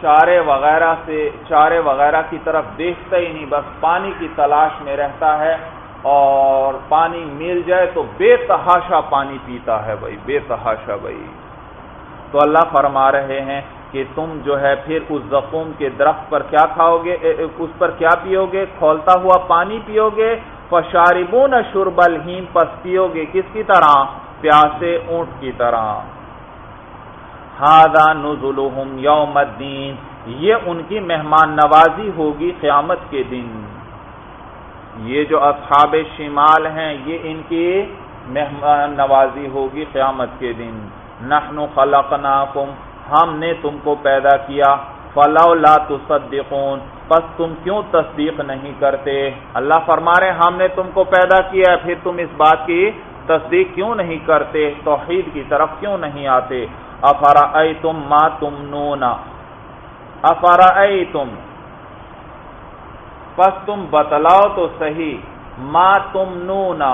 چارے وغیرہ سے، چارے وغیرہ کی طرف دیکھتا ہی نہیں، بس پانی کی تلاش میں رہتا ہے۔ اور پانی مل جائے تو بے تحاشا پانی پیتا ہے بھائی، بے تحاشا بھائی۔ تو اللہ فرما رہے ہیں کہ تم جو ہے پھر اس زخم کے درخت پر کیا کھاؤ گے اس پر کیا پیو گے کھولتا ہوا پانی پیو گے فشاربون شرب الہین پس پیو گے کس کی طرح؟ پیاسے اونٹ کی طرح۔ ہادا نزلہم یوم الدین، یہ ان کی مہمان نوازی ہوگی قیامت کے دن۔ یہ جو اصحاب شمال ہیں، یہ ان کی مہمان نوازی ہوگی قیامت کے دن۔ نحن خلقناکم ہم نے تم کو پیدا کیا، فلو لا تصدقون، پس تم کیوں تصدیق نہیں کرتے؟ اللہ فرما رہے ہم نے تم کو پیدا کیا پھر تم اس بات کی تصدیق کیوں نہیں کرتے؟ توحید کی طرف کیوں نہیں آتے؟ افرا تم ماں تم نونا افرا تم پس تم بتلاؤ تو صحیح ماں تم نونا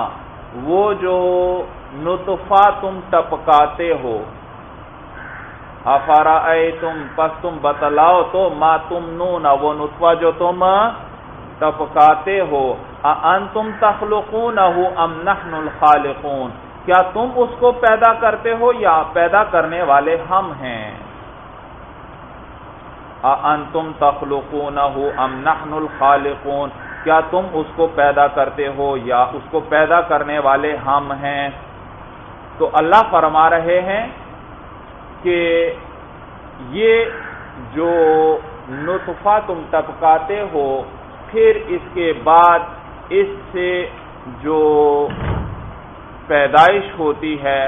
وہ جو نطفہ تم ٹپکاتے ہو افارا اے تم پس تم بتلاؤ تو ما تم نونا وہ نطفہ جو تم ٹپکاتے ہو ان تخلقون ام نحن الخالقون؟ کیا تم اس کو پیدا کرتے ہو یا پیدا کرنے والے ہم ہیں؟ ان تم ام نحن الخالقون؟ کیا تم اس کو پیدا کرتے ہو یا اس کو پیدا کرنے والے ہم ہیں؟ تو اللہ فرما رہے ہیں کہ یہ جو نطفہ تم ٹپکاتے ہو، پھر اس کے بعد اس سے جو پیدائش ہوتی ہے،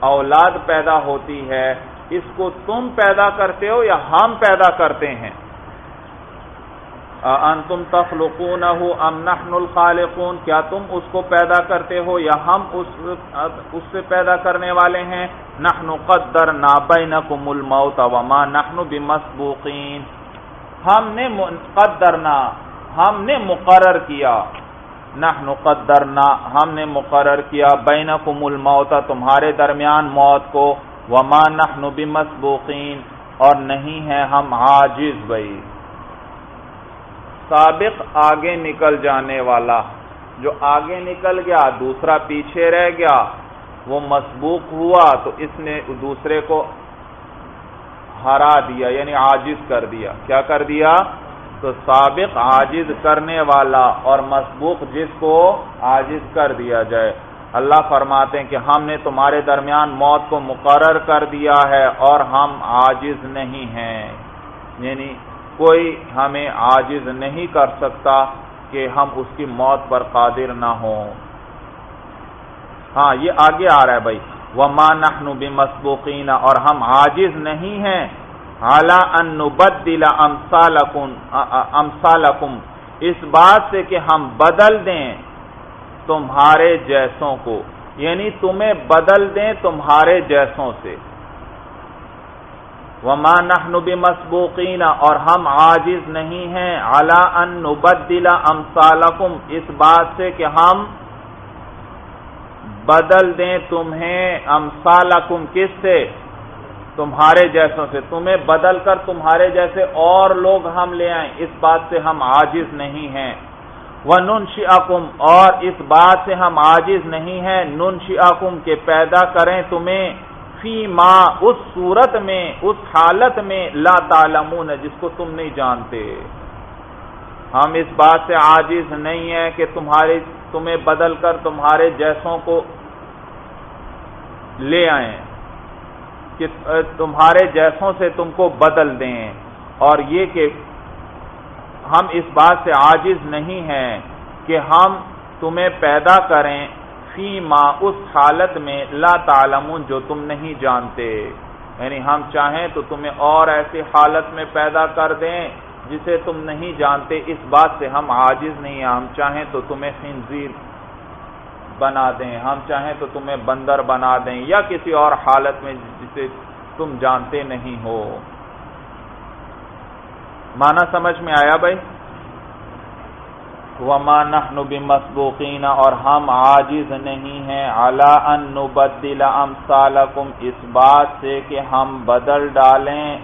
اولاد پیدا ہوتی ہے، اس کو تم پیدا کرتے ہو یا ہم پیدا کرتے ہیں؟ انتم تخلقون ام نحن الخالقون، کیا تم اس کو پیدا کرتے ہو یا ہم اس اس سے پیدا کرنے والے ہیں؟ نحن قدرنا بینکم الموت وما نحن بمسبوقین۔ ہم نے قدرنا، ہم نے مقرر کیا۔ نحن قدرنا، ہم نے مقرر کیا بینکم الموت، تمہارے درمیان موت کو۔ وما نحن بمسبوقین، اور نہیں ہے ہم عاجز، بھائی۔ سابق آگے نکل جانے والا۔ جو آگے نکل گیا، دوسرا پیچھے رہ گیا، وہ مسبوق ہوا تو اس نے دوسرے کو ہرا دیا یعنی آجز کر دیا۔ کیا کر دیا؟ تو سابق آجز کرنے والا اور مسبوق جس کو آجز کر دیا جائے۔ اللہ فرماتے ہیں کہ ہم نے تمہارے درمیان موت کو مقرر کر دیا ہے اور ہم آجز نہیں ہیں۔ یعنی کوئی ہمیں عاجز نہیں کر سکتا کہ ہم اس کی موت پر قادر نہ ہوں۔ ہاں یہ آگے آ رہا ہے بھائی۔ وہ ماں نخنوبی مسبوقین اور ہم عاجز نہیں ہیں۔ اعلیٰ ان امسالکم اس بات سے کہ ہم بدل دیں تمہارے جیسوں کو۔ یعنی تمہیں بدل دیں تمہارے جیسوں سے۔ وما نحن بمسبوقین اور ہم عاجز نہیں ہیں علا ان نبدل امثالکم اس بات سے کہ ہم بدل دیں تمہیں امثالکم کس سے؟ تمہارے جیسوں سے۔ تمہیں بدل کر تمہارے جیسے اور لوگ ہم لے آئیں۔ اس بات سے ہم عاجز نہیں ہیں۔ وہ نن اور اس بات سے ہم عاجز نہیں ہیں۔ نن کے پیدا کریں تمہیں۔ فی ما اس صورت میں، اس حالت میں لا تعلمون، جس کو تم نہیں جانتے۔ ہم اس بات سے عاجز نہیں ہیں کہ تمہارے، تمہیں بدل کر تمہارے جیسوں کو لے آئیں، کہ تمہارے جیسوں سے تم کو بدل دیں۔ اور یہ کہ ہم اس بات سے عاجز نہیں ہیں کہ ہم تمہیں پیدا کریں فیما اس حالت میں لا تعلمون جو تم نہیں جانتے۔ یعنی ہم چاہیں تو تمہیں اور ایسی حالت میں پیدا کر دیں جسے تم نہیں جانتے۔ اس بات سے ہم عاجز نہیں ہیں۔ ہم چاہیں تو تمہیں خنزیر بنا دیں۔ ہم چاہیں تو تمہیں بندر بنا دیں یا کسی اور حالت میں جسے تم جانتے نہیں ہو۔ مانا سمجھ میں آیا بھائی؟ وما نحن بمسبوقین اور ہم عاجز نہیں ہیں۔ علا ان نبدل امثالکم اس بات سے کہ ہم بدل ڈالیں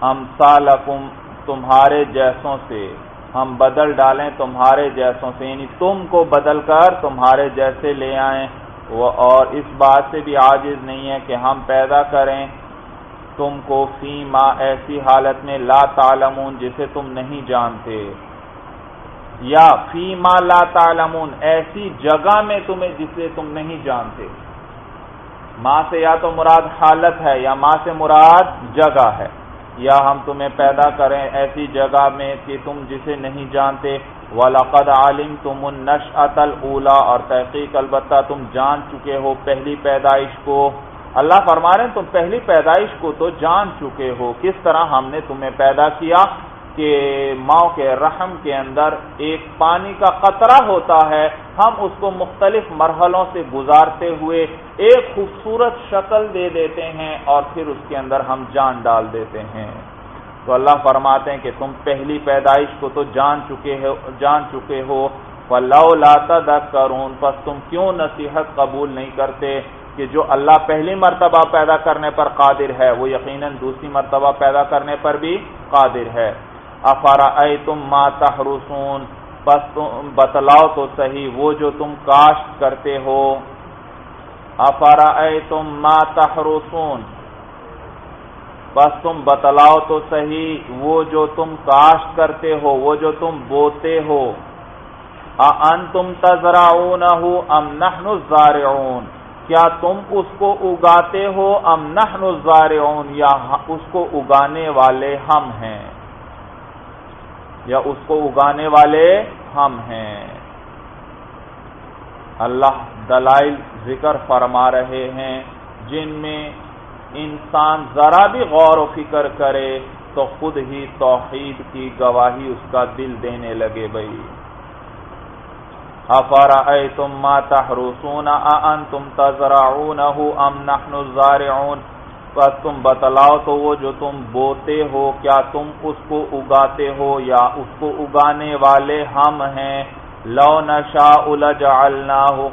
امثالکم تمہارے جیسوں سے۔ ہم بدل ڈالیں تمہارے جیسوں سے۔ یعنی تم کو بدل کر تمہارے جیسے لے آئیں۔ اور اس بات سے بھی عاجز نہیں ہے کہ ہم پیدا کریں۔ تم کو فی ماں ایسی حالت میں لا تعلمون، جسے تم نہیں جانتے۔ یا فی ما لا تعلمون، ایسی جگہ میں تمہیں جسے تم نہیں جانتے۔ ماں سے یا تو مراد حالت ہے، یا ماں سے مراد جگہ ہے۔ یا ہم تمہیں پیدا کریں ایسی جگہ میں کہ تم جسے نہیں جانتے۔ وَلَقَدْ عَلِمْتُمُ النَّشْأَةَ الْأُولَى، اور تحقیق البتہ تم جان چکے ہو پہلی پیدائش کو۔ اللہ فرما رہے ہیں، تم پہلی پیدائش کو تو جان چکے ہو۔ کس طرح ہم نے تمہیں پیدا کیا؟ کہ ماں کے رحم کے اندر ایک پانی کا قطرہ ہوتا ہے، ہم اس کو مختلف مرحلوں سے گزارتے ہوئے ایک خوبصورت شکل دے دیتے ہیں اور پھر اس کے اندر ہم جان ڈال دیتے ہیں۔ تو اللہ فرماتے ہیں کہ تم پہلی پیدائش کو تو جان چکے ہو، جان چکے ہو۔ لو لاتا کرون پس تم کیوں نصیحت قبول نہیں کرتے کہ جو اللہ پہلی مرتبہ پیدا کرنے پر قادر ہے، وہ یقیناً دوسری مرتبہ پیدا کرنے پر بھی قادر ہے۔ افارا اے تم ماں تحرسون؟ بس تم بتلاؤ تو صحیح وہ جو تم کاشت کرتے ہو۔ افارا اے تم ماں تحرسون؟ بس تم بتلاؤ تو صحیح وہ جو تم کاشت کرتے ہو، وہ جو تم بوتے ہو۔ ان تم تزراؤن ام نحن الزارعون؟ کیا تم اس کو اگاتے ہو ام نحن الزارعون؟ یا ہاں، اس کو اگانے والے ہم ہیں۔ یا اس کو اگانے والے ہم ہیں۔ اللہ دلائل ذکر فرما رہے ہیں، جن میں انسان ذرا بھی غور و فکر کرے تو خود ہی توحید کی گواہی اس کا دل دینے لگے بھائی افارا اے تم ماتا روسون تم تذرا ام نحن الزارعون؟ تم بتلاؤ تو وہ جو تم بوتے ہو، کیا تم اس کو اگاتے ہو یا اس کو اگانے والے ہم ہیں؟ لو نشا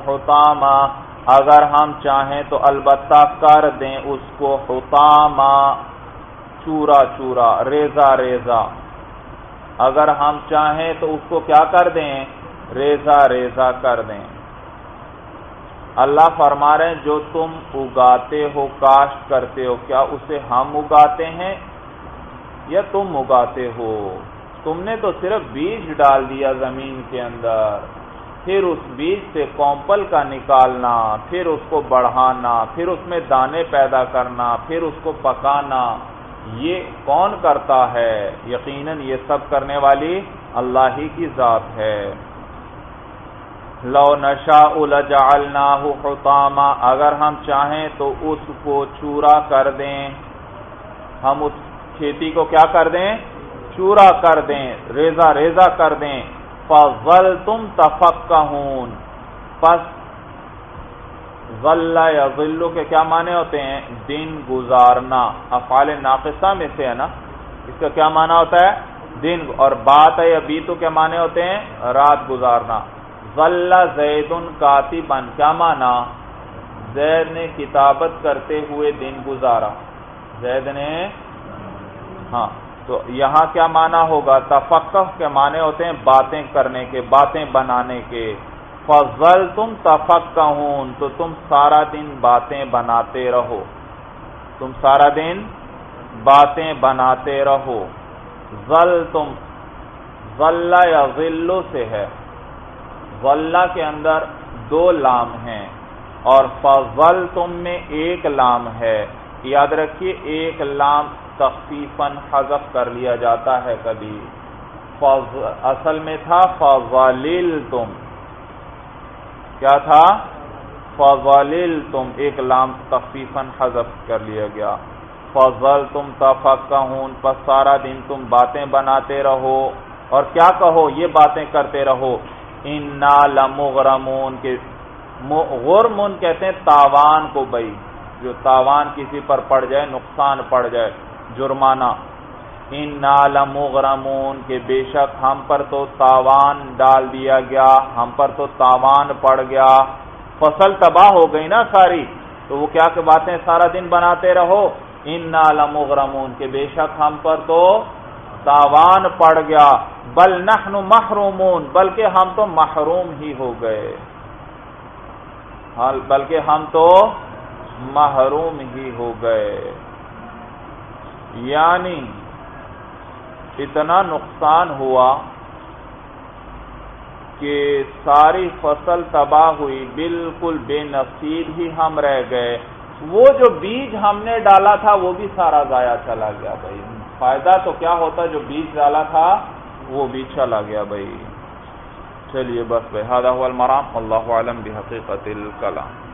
حتاما اگر ہم چاہیں تو البتہ کر دیں اس کو حتاما چورا چورا، ریزا ریزا۔ اگر ہم چاہیں تو اس کو کیا کر دیں؟ ریزا ریزا کر دیں۔ اللہ فرما رہے ہیں، جو تم اگاتے ہو، کاشت کرتے ہو، کیا اسے ہم اگاتے ہیں یا تم اگاتے ہو؟ تم نے تو صرف بیج ڈال دیا زمین کے اندر، پھر اس بیج سے کومپل کا نکالنا، پھر اس کو بڑھانا، پھر اس میں دانے پیدا کرنا، پھر اس کو پکانا، یہ کون کرتا ہے؟ یقیناً یہ سب کرنے والی اللہ ہی کی ذات ہے۔ لو نشا الجالنا اگر ہم چاہیں تو اس کو چورا کر دیں۔ ہم اس کھیتی کو کیا کر دیں؟ چورا کر دیں ریزا ریزا کر دیں۔ فضل تم تفق پس غلہ یا غلو کے کیا معنی ہوتے ہیں؟ دن گزارنا۔ افعال ناقصہ میں سے ہے نا؟ اس کا کیا معنی ہوتا ہے؟ دن۔ اور بات ہے یا بیتو کے معنی ہوتے ہیں؟ رات گزارنا۔ زید کاتبن کیا مانا؟ زید نے کتابت کرتے ہوئے دن گزارا۔ زید نے ہاں تو یہاں کیا مانا ہوگا؟ تفقہ کے معنی ہوتے ہیں باتیں کرنے کے، باتیں بنانے کے۔ فضل تم تفق تو تم سارا دن باتیں بناتے رہو۔ تم سارا دن باتیں بناتے رہو۔ ضل تم ضلع یا ذلو سے ہے۔ ولہ کے اندر دو لام ہیں اور فضل تم میں ایک لام ہے۔ یاد رکھیے، ایک لام تخفیفاً حذف کر لیا جاتا ہے کبھی۔ اصل میں تھا فضل تم کیا تھا؟ فضل تم ایک لام تخفیفاً حذف کر لیا گیا۔ فضل تم تفق پس سارا دن تم باتیں بناتے رہو۔ اور کیا کہو؟ یہ باتیں کرتے رہو۔ انا لمغرمون کے غرمون کہتے ہیں تاوان کو بھائی، جو تاوان کسی پر پڑ جائے، نقصان پڑ جائے، جرمانہ۔ ان لمغرمون کے بے شک ہم پر تو تاوان ڈال دیا گیا، ہم پر تو تاوان پڑ گیا۔ فصل تباہ ہو گئی نا ساری، تو وہ کیا کہ باتیں سارا دن بناتے رہو۔ ان لمغرمون کے بے شک ہم پر تو تاوان پڑ گیا۔ بل نحن محرومون، بلکہ ہم تو محروم ہی ہو گئے۔ بلکہ ہم تو محروم ہی ہو گئے۔ یعنی اتنا نقصان ہوا کہ ساری فصل تباہ ہوئی، بالکل بے نصیب ہی ہم رہ گئے۔ وہ جو بیج ہم نے ڈالا تھا، وہ بھی سارا ضائع چلا گیا بھائی۔ فائدہ تو کیا ہوتا جو بیج ڈالا تھا، وہ بھی چلا گیا بھائی۔ چلیے بس بھائی المرام اللہ عالم بحقیقت الکلام۔